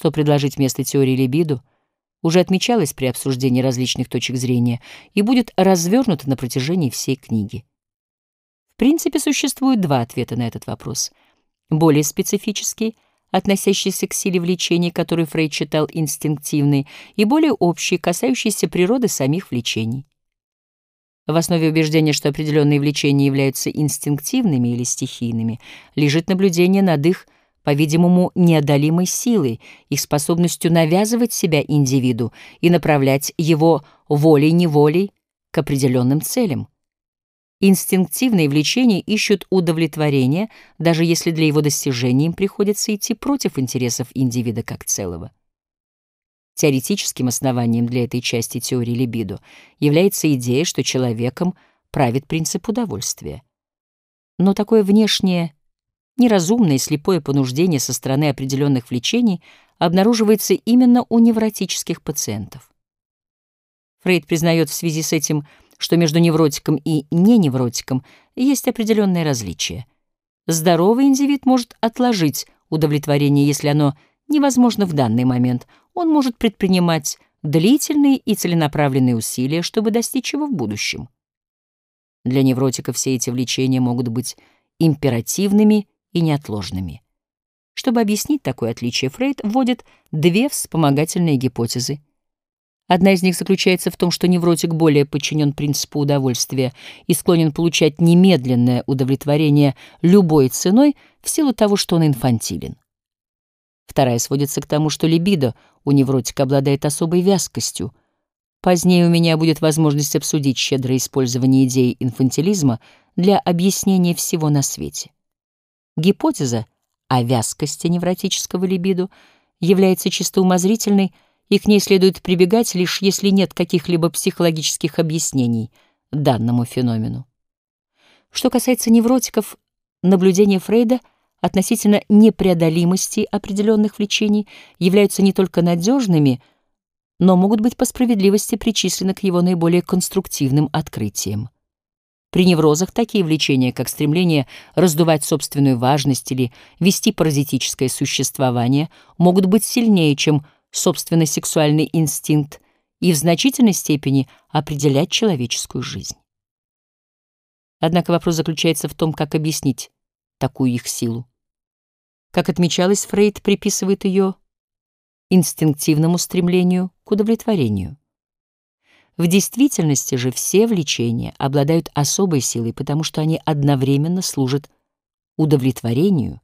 что предложить вместо теории либидо уже отмечалось при обсуждении различных точек зрения и будет развернуто на протяжении всей книги. В принципе, существует два ответа на этот вопрос. Более специфический, относящийся к силе влечения, который Фрейд считал инстинктивной, и более общий, касающийся природы самих влечений. В основе убеждения, что определенные влечения являются инстинктивными или стихийными, лежит наблюдение над их, по-видимому, неодолимой силой, их способностью навязывать себя индивиду и направлять его волей-неволей к определенным целям. Инстинктивные влечения ищут удовлетворения, даже если для его достижения им приходится идти против интересов индивида как целого. Теоретическим основанием для этой части теории либидо является идея, что человеком правит принцип удовольствия. Но такое внешнее, неразумное и слепое понуждение со стороны определенных влечений обнаруживается именно у невротических пациентов. Фрейд признает в связи с этим, что между невротиком и неневротиком есть определенное различие. Здоровый индивид может отложить удовлетворение, если оно невозможно в данный момент — он может предпринимать длительные и целенаправленные усилия, чтобы достичь его в будущем. Для невротика все эти влечения могут быть императивными и неотложными. Чтобы объяснить такое отличие, Фрейд вводит две вспомогательные гипотезы. Одна из них заключается в том, что невротик более подчинен принципу удовольствия и склонен получать немедленное удовлетворение любой ценой в силу того, что он инфантилен. Вторая сводится к тому, что либидо у невротика обладает особой вязкостью. Позднее у меня будет возможность обсудить щедрое использование идеи инфантилизма для объяснения всего на свете. Гипотеза о вязкости невротического либидо является чисто умозрительной, и к ней следует прибегать лишь если нет каких-либо психологических объяснений данному феномену. Что касается невротиков, наблюдения Фрейда — относительно непреодолимости определенных влечений являются не только надежными, но могут быть по справедливости причислены к его наиболее конструктивным открытиям. При неврозах такие влечения, как стремление раздувать собственную важность или вести паразитическое существование, могут быть сильнее, чем собственный сексуальный инстинкт и в значительной степени определять человеческую жизнь. Однако вопрос заключается в том, как объяснить такую их силу. Как отмечалось, Фрейд приписывает ее инстинктивному стремлению к удовлетворению. В действительности же все влечения обладают особой силой, потому что они одновременно служат удовлетворению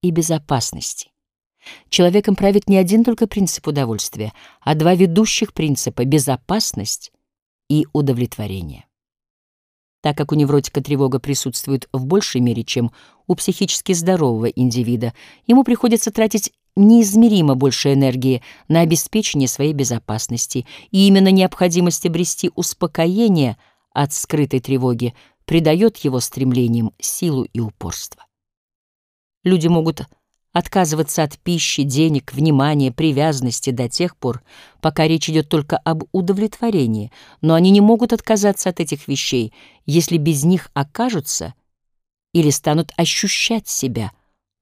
и безопасности. Человеком правит не один только принцип удовольствия, а два ведущих принципа — безопасность и удовлетворение. Так как у невротика тревога присутствует в большей мере, чем у психически здорового индивида, ему приходится тратить неизмеримо больше энергии на обеспечение своей безопасности, и именно необходимость обрести успокоение от скрытой тревоги придает его стремлениям силу и упорство. Люди могут отказываться от пищи, денег, внимания, привязанности до тех пор, пока речь идет только об удовлетворении, но они не могут отказаться от этих вещей, если без них окажутся или станут ощущать себя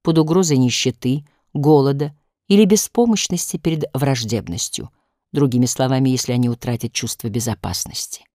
под угрозой нищеты, голода или беспомощности перед враждебностью, другими словами, если они утратят чувство безопасности.